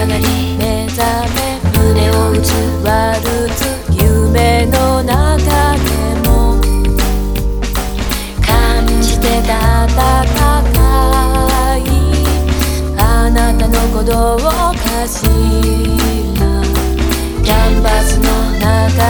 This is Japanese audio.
上がり目覚め胸を打つワルツ夢の中でも。感じてたかい。あなたの鼓動をかしらキャンバスの中